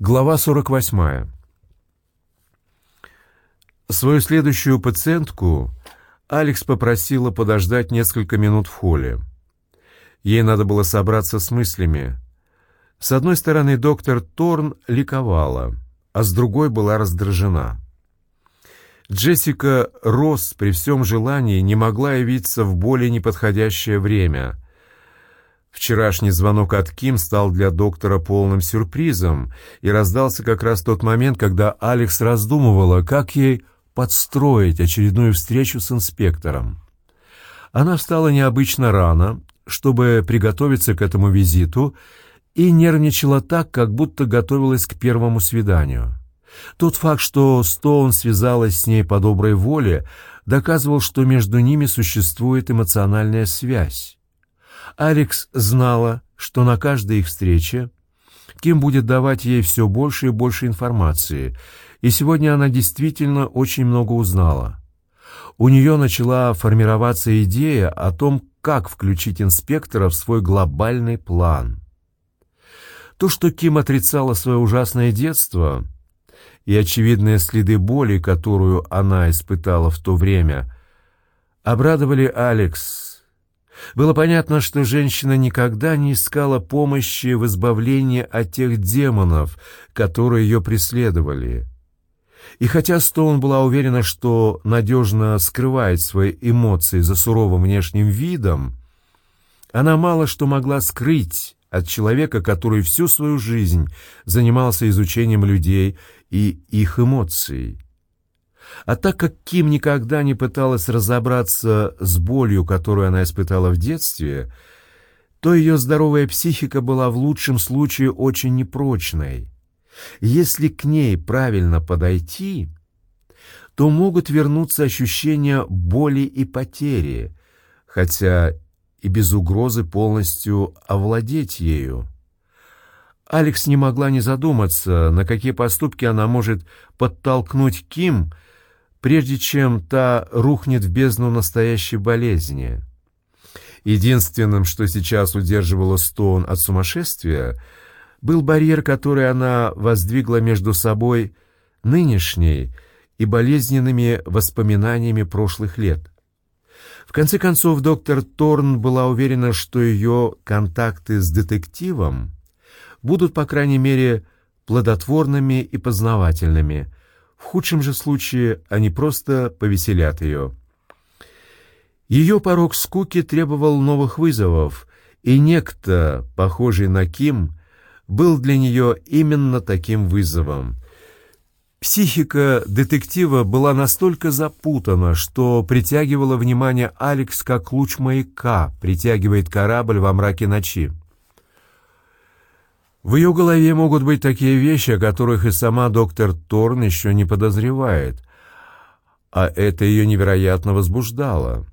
Глава 48. Свою следующую пациентку Алекс попросила подождать несколько минут в холле. Ей надо было собраться с мыслями. С одной стороны, доктор Торн ликовала, а с другой была раздражена. Джессика Росс при всем желании не могла явиться в более неподходящее время — Вчерашний звонок от Ким стал для доктора полным сюрпризом и раздался как раз тот момент, когда Алекс раздумывала, как ей подстроить очередную встречу с инспектором. Она встала необычно рано, чтобы приготовиться к этому визиту, и нервничала так, как будто готовилась к первому свиданию. Тот факт, что Стоун связалась с ней по доброй воле, доказывал, что между ними существует эмоциональная связь. Алекс знала, что на каждой их встрече Ким будет давать ей все больше и больше информации, и сегодня она действительно очень много узнала. У нее начала формироваться идея о том, как включить инспектора в свой глобальный план. То, что Ким отрицала свое ужасное детство и очевидные следы боли, которую она испытала в то время, обрадовали Алекс, было понятно, что женщина никогда не искала помощи в избавлении от тех демонов, которые ее преследовали. И хотя Стоун была уверена, что надежно скрывает свои эмоции за суровым внешним видом, она мало что могла скрыть от человека, который всю свою жизнь занимался изучением людей и их эмоций. А так как Ким никогда не пыталась разобраться с болью, которую она испытала в детстве, то ее здоровая психика была в лучшем случае очень непрочной. Если к ней правильно подойти, то могут вернуться ощущения боли и потери, хотя и без угрозы полностью овладеть ею. Алекс не могла не задуматься, на какие поступки она может подтолкнуть Ким – прежде чем та рухнет в бездну настоящей болезни. Единственным, что сейчас удерживало Стоун от сумасшествия, был барьер, который она воздвигла между собой нынешней и болезненными воспоминаниями прошлых лет. В конце концов, доктор Торн была уверена, что ее контакты с детективом будут, по крайней мере, плодотворными и познавательными – в худшем же случае они просто повеселят ее. Ее порог скуки требовал новых вызовов, и некто, похожий на Ким, был для нее именно таким вызовом. Психика детектива была настолько запутана, что притягивала внимание Алекс как луч маяка притягивает корабль во мраке ночи. В ее голове могут быть такие вещи, о которых и сама доктор Торн еще не подозревает, а это ее невероятно возбуждало.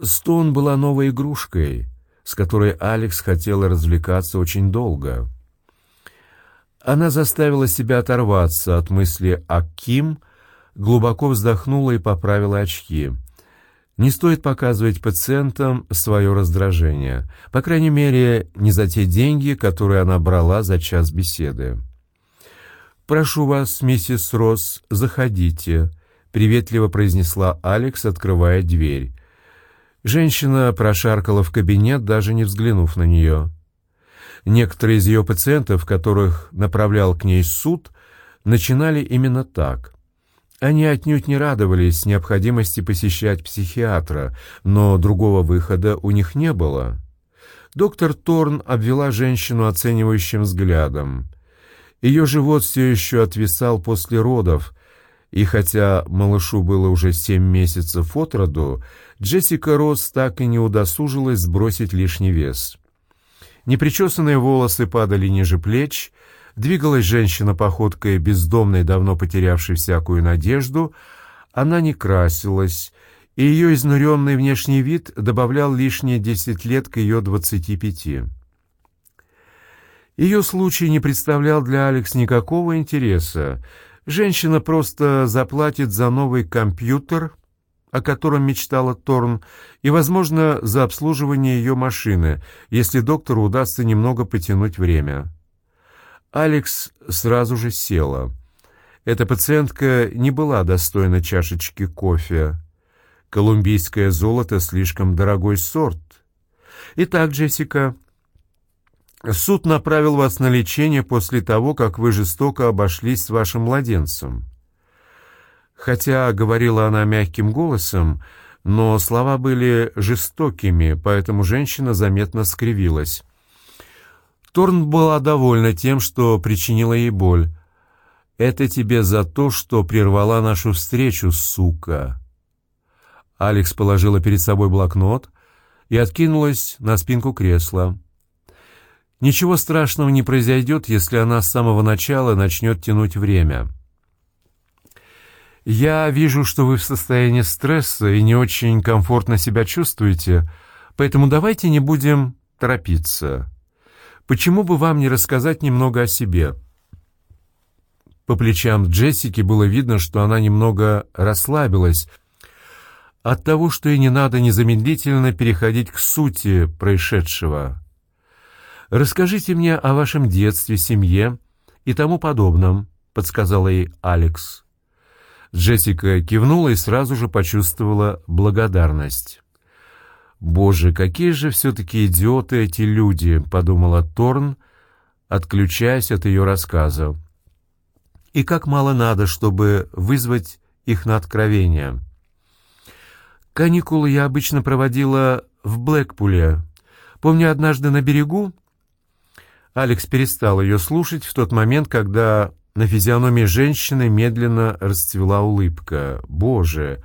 Стоун была новой игрушкой, с которой Алекс хотела развлекаться очень долго. Она заставила себя оторваться от мысли о Ким, глубоко вздохнула и поправила очки — не стоит показывать пациентам свое раздражение, по крайней мере, не за те деньги, которые она брала за час беседы. «Прошу вас, миссис Росс, заходите», — приветливо произнесла Алекс, открывая дверь. Женщина прошаркала в кабинет, даже не взглянув на нее. Некоторые из ее пациентов, которых направлял к ней суд, начинали именно так. Они отнюдь не радовались необходимости посещать психиатра, но другого выхода у них не было. Доктор Торн обвела женщину оценивающим взглядом. Ее живот все еще отвисал после родов, и хотя малышу было уже семь месяцев от роду, Джессика Росс так и не удосужилась сбросить лишний вес. Непричесанные волосы падали ниже плеч, Двигалась женщина походкой бездомной, давно потерявшей всякую надежду. Она не красилась, и ее изнуренный внешний вид добавлял лишние десять лет к ее двадцати пяти. Ее случай не представлял для Алекс никакого интереса. Женщина просто заплатит за новый компьютер, о котором мечтала Торн, и, возможно, за обслуживание ее машины, если доктору удастся немного потянуть время. Алекс сразу же села. Эта пациентка не была достойна чашечки кофе. Колумбийское золото — слишком дорогой сорт. Итак, Джессика, суд направил вас на лечение после того, как вы жестоко обошлись с вашим младенцем. Хотя говорила она мягким голосом, но слова были жестокими, поэтому женщина заметно скривилась. Торн была довольна тем, что причинила ей боль. «Это тебе за то, что прервала нашу встречу, сука!» Алекс положила перед собой блокнот и откинулась на спинку кресла. «Ничего страшного не произойдет, если она с самого начала начнет тянуть время». «Я вижу, что вы в состоянии стресса и не очень комфортно себя чувствуете, поэтому давайте не будем торопиться». Почему бы вам не рассказать немного о себе?» По плечам Джессики было видно, что она немного расслабилась от того, что ей не надо незамедлительно переходить к сути происшедшего. «Расскажите мне о вашем детстве, семье и тому подобном», — подсказала ей Алекс. Джессика кивнула и сразу же почувствовала благодарность. «Боже, какие же все-таки идиоты эти люди!» — подумала Торн, отключаясь от ее рассказа. «И как мало надо, чтобы вызвать их на откровение!» «Каникулы я обычно проводила в Блэкпуле. Помню, однажды на берегу...» Алекс перестал ее слушать в тот момент, когда на физиономии женщины медленно расцвела улыбка. «Боже!»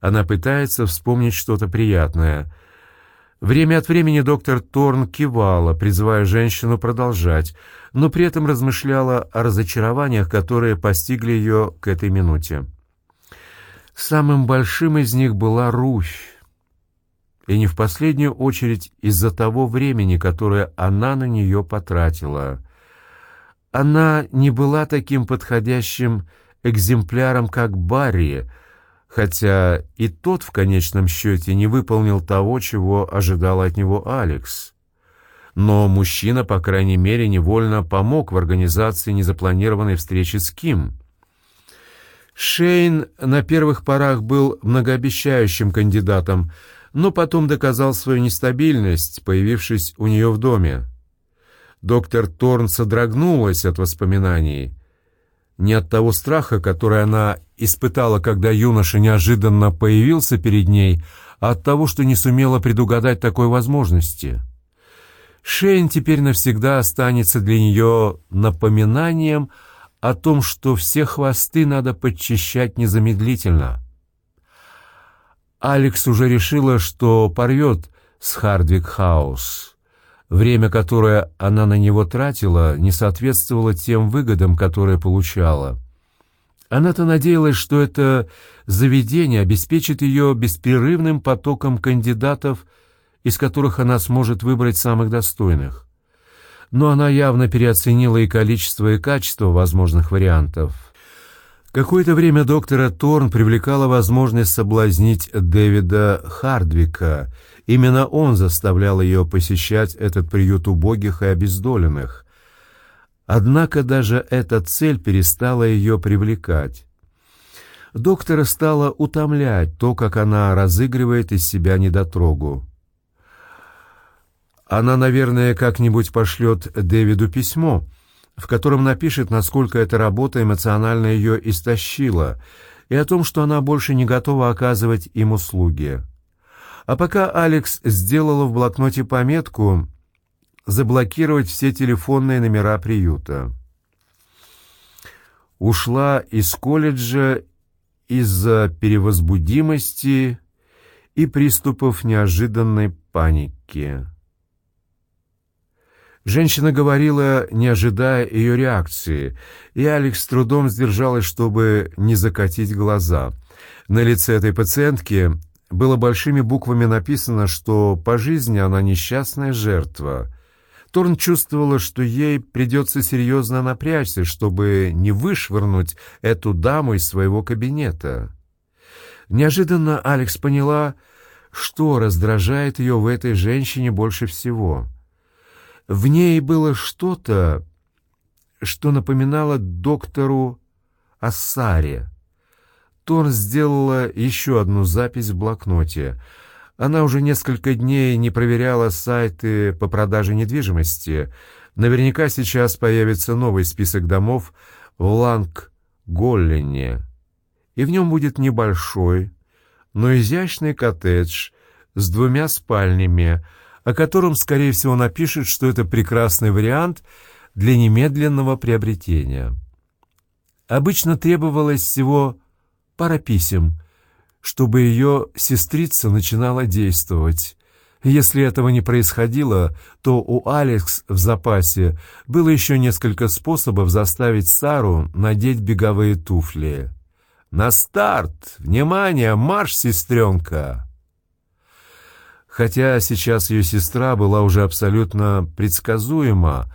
Она пытается вспомнить что-то приятное — Время от времени доктор Торн кивала, призывая женщину продолжать, но при этом размышляла о разочарованиях, которые постигли ее к этой минуте. Самым большим из них была Руфь, и не в последнюю очередь из-за того времени, которое она на нее потратила. Она не была таким подходящим экземпляром, как Барри, хотя и тот в конечном счете не выполнил того, чего ожидал от него Алекс. Но мужчина, по крайней мере, невольно помог в организации незапланированной встречи с Ким. Шейн на первых порах был многообещающим кандидатом, но потом доказал свою нестабильность, появившись у нее в доме. Доктор Торн содрогнулась от воспоминаний. Не от того страха, который она испытала, когда юноша неожиданно появился перед ней, от того, что не сумела предугадать такой возможности. Шейн теперь навсегда останется для нее напоминанием о том, что все хвосты надо подчищать незамедлительно. Алекс уже решила, что порвет с Хардвик Хаус. Время, которое она на него тратила, не соответствовало тем выгодам, которые получала. Она-то надеялась, что это заведение обеспечит ее беспрерывным потоком кандидатов, из которых она сможет выбрать самых достойных. Но она явно переоценила и количество, и качество возможных вариантов. Какое-то время доктора Торн привлекала возможность соблазнить Дэвида Хардвика — Именно он заставлял ее посещать этот приют убогих и обездоленных. Однако даже эта цель перестала ее привлекать. Доктора стало утомлять то, как она разыгрывает из себя недотрогу. Она, наверное, как-нибудь пошлет Дэвиду письмо, в котором напишет, насколько эта работа эмоционально ее истощила, и о том, что она больше не готова оказывать им услуги. А пока Алекс сделала в блокноте пометку «Заблокировать все телефонные номера приюта». Ушла из колледжа из-за перевозбудимости и приступов неожиданной паники. Женщина говорила, не ожидая ее реакции, и Алекс с трудом сдержалась, чтобы не закатить глаза. На лице этой пациентки было большими буквами написано, что по жизни она несчастная жертва. Торн чувствовала, что ей придется серьезно напрячься, чтобы не вышвырнуть эту даму из своего кабинета. Неожиданно Алекс поняла, что раздражает ее в этой женщине больше всего. В ней было что-то, что напоминало доктору о Саре. Торн сделала еще одну запись в блокноте. Она уже несколько дней не проверяла сайты по продаже недвижимости. Наверняка сейчас появится новый список домов в Ланг-Голлене. И в нем будет небольшой, но изящный коттедж с двумя спальнями, о котором, скорее всего, напишет, что это прекрасный вариант для немедленного приобретения. Обычно требовалось всего пара писем, чтобы ее сестрица начинала действовать. Если этого не происходило, то у Алекс в запасе было еще несколько способов заставить Сару надеть беговые туфли. «На старт! Внимание! Марш, сестренка!» Хотя сейчас ее сестра была уже абсолютно предсказуема,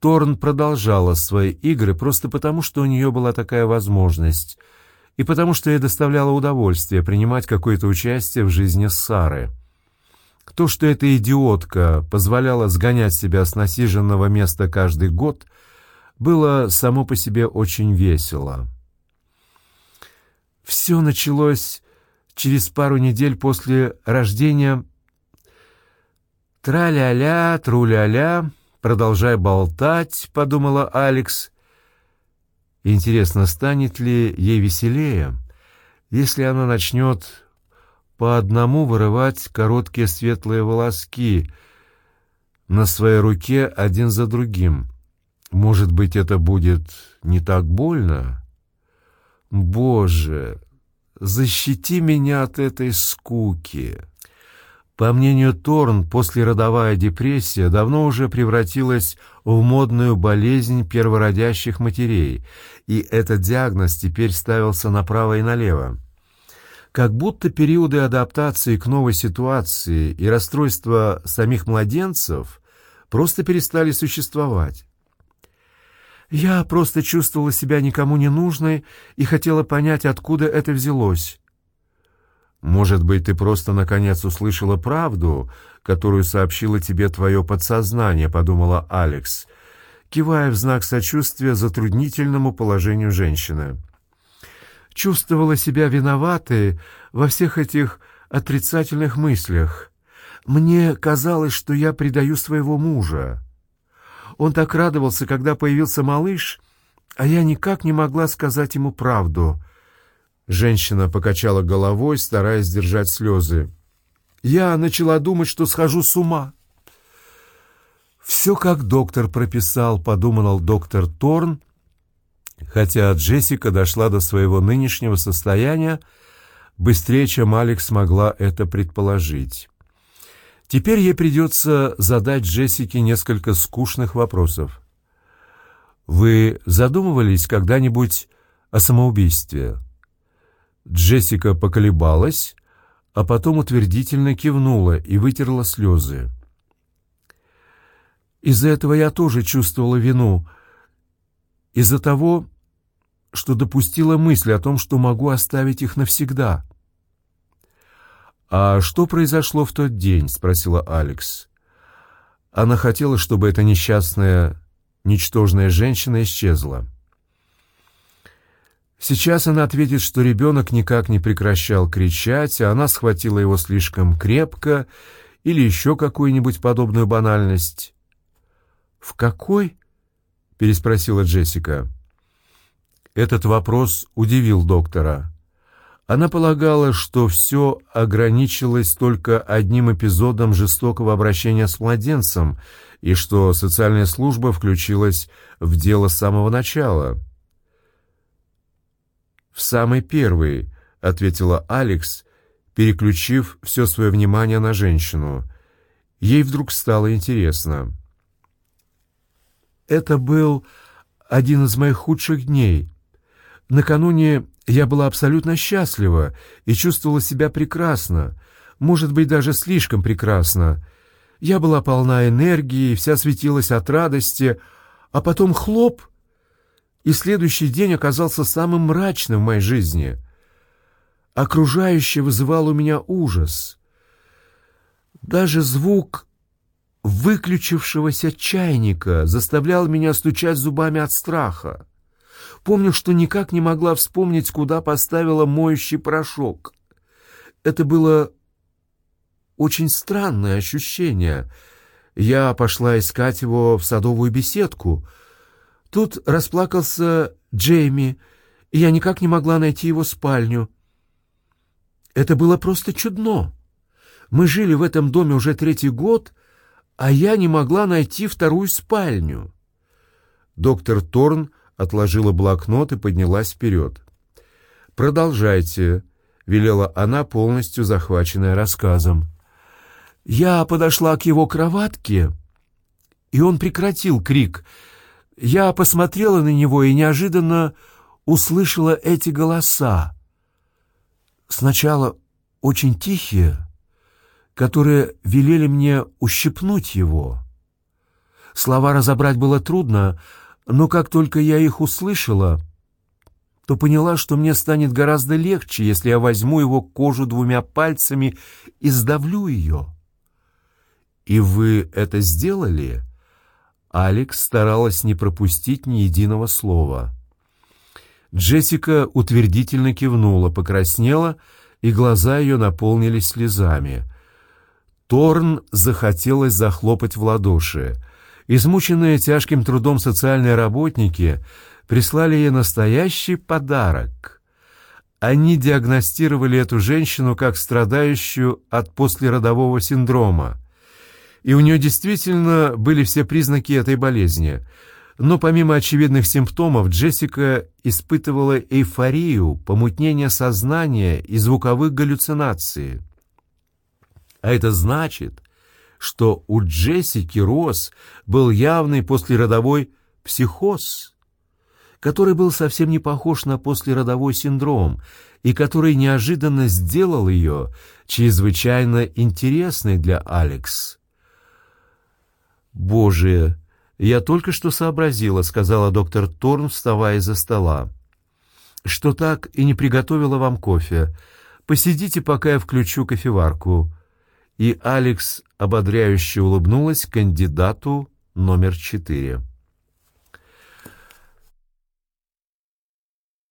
Торн продолжала свои игры просто потому, что у нее была такая возможность, и потому что ей доставляло удовольствие принимать какое-то участие в жизни Сары. То, что эта идиотка позволяла сгонять себя с насиженного места каждый год, было само по себе очень весело. Все началось через пару недель после рождения «Тра-ля-ля, тру-ля-ля, продолжай болтать», — подумала Алекс. «Интересно, станет ли ей веселее, если она начнет по одному вырывать короткие светлые волоски на своей руке один за другим? Может быть, это будет не так больно? Боже, защити меня от этой скуки!» По мнению Торн, послеродовая депрессия давно уже превратилась в модную болезнь первородящих матерей, и этот диагноз теперь ставился направо и налево. Как будто периоды адаптации к новой ситуации и расстройства самих младенцев просто перестали существовать. Я просто чувствовала себя никому не нужной и хотела понять, откуда это взялось. Может быть, ты просто наконец услышала правду, которую сообщило тебе твое подсознание, подумала Алекс, кивая в знак сочувствия затруднительному положению женщины. Чувствовала себя виноватой во всех этих отрицательных мыслях. Мне казалось, что я предаю своего мужа. Он так радовался, когда появился малыш, а я никак не могла сказать ему правду — Женщина покачала головой, стараясь сдержать слезы. «Я начала думать, что схожу с ума». «Все, как доктор прописал», — подумал доктор Торн, хотя Джессика дошла до своего нынешнего состояния быстрее, чем Алекс смогла это предположить. Теперь ей придется задать Джессике несколько скучных вопросов. «Вы задумывались когда-нибудь о самоубийстве?» Джессика поколебалась, а потом утвердительно кивнула и вытерла слезы. Из-за этого я тоже чувствовала вину. Из-за того, что допустила мысль о том, что могу оставить их навсегда. «А что произошло в тот день?» — спросила Алекс. Она хотела, чтобы эта несчастная, ничтожная женщина исчезла. Сейчас она ответит, что ребенок никак не прекращал кричать, а она схватила его слишком крепко или еще какую-нибудь подобную банальность. «В какой?» — переспросила Джессика. Этот вопрос удивил доктора. Она полагала, что все ограничилось только одним эпизодом жестокого обращения с младенцем и что социальная служба включилась в дело с самого начала. «В самый первый», — ответила Алекс, переключив все свое внимание на женщину. Ей вдруг стало интересно. «Это был один из моих худших дней. Накануне я была абсолютно счастлива и чувствовала себя прекрасно, может быть, даже слишком прекрасно. Я была полна энергии, вся светилась от радости, а потом хлоп — и следующий день оказался самым мрачным в моей жизни. Окружающее вызывало у меня ужас. Даже звук выключившегося чайника заставлял меня стучать зубами от страха. Помню, что никак не могла вспомнить, куда поставила моющий порошок. Это было очень странное ощущение. Я пошла искать его в садовую беседку. Тут расплакался Джейми, и я никак не могла найти его спальню. Это было просто чудно. Мы жили в этом доме уже третий год, а я не могла найти вторую спальню. Доктор Торн отложила блокнот и поднялась вперед. «Продолжайте», — велела она, полностью захваченная рассказом. «Я подошла к его кроватке, и он прекратил крик. Я посмотрела на него и неожиданно услышала эти голоса. Сначала очень тихие, которые велели мне ущипнуть его. Слова разобрать было трудно, но как только я их услышала, то поняла, что мне станет гораздо легче, если я возьму его кожу двумя пальцами и сдавлю ее. «И вы это сделали?» Алекс старалась не пропустить ни единого слова. Джессика утвердительно кивнула, покраснела, и глаза ее наполнились слезами — Торн захотелось захлопать в ладоши. Измученные тяжким трудом социальные работники прислали ей настоящий подарок. Они диагностировали эту женщину как страдающую от послеродового синдрома. И у нее действительно были все признаки этой болезни. Но помимо очевидных симптомов, Джессика испытывала эйфорию, помутнение сознания и звуковых галлюцинаций. А это значит, что у Джессики Росс был явный послеродовой психоз, который был совсем не похож на послеродовой синдром и который неожиданно сделал ее чрезвычайно интересной для Алекс. «Боже, я только что сообразила», — сказала доктор Торн, вставая из-за стола, «что так и не приготовила вам кофе. Посидите, пока я включу кофеварку» и Алекс ободряюще улыбнулась кандидату номер четыре.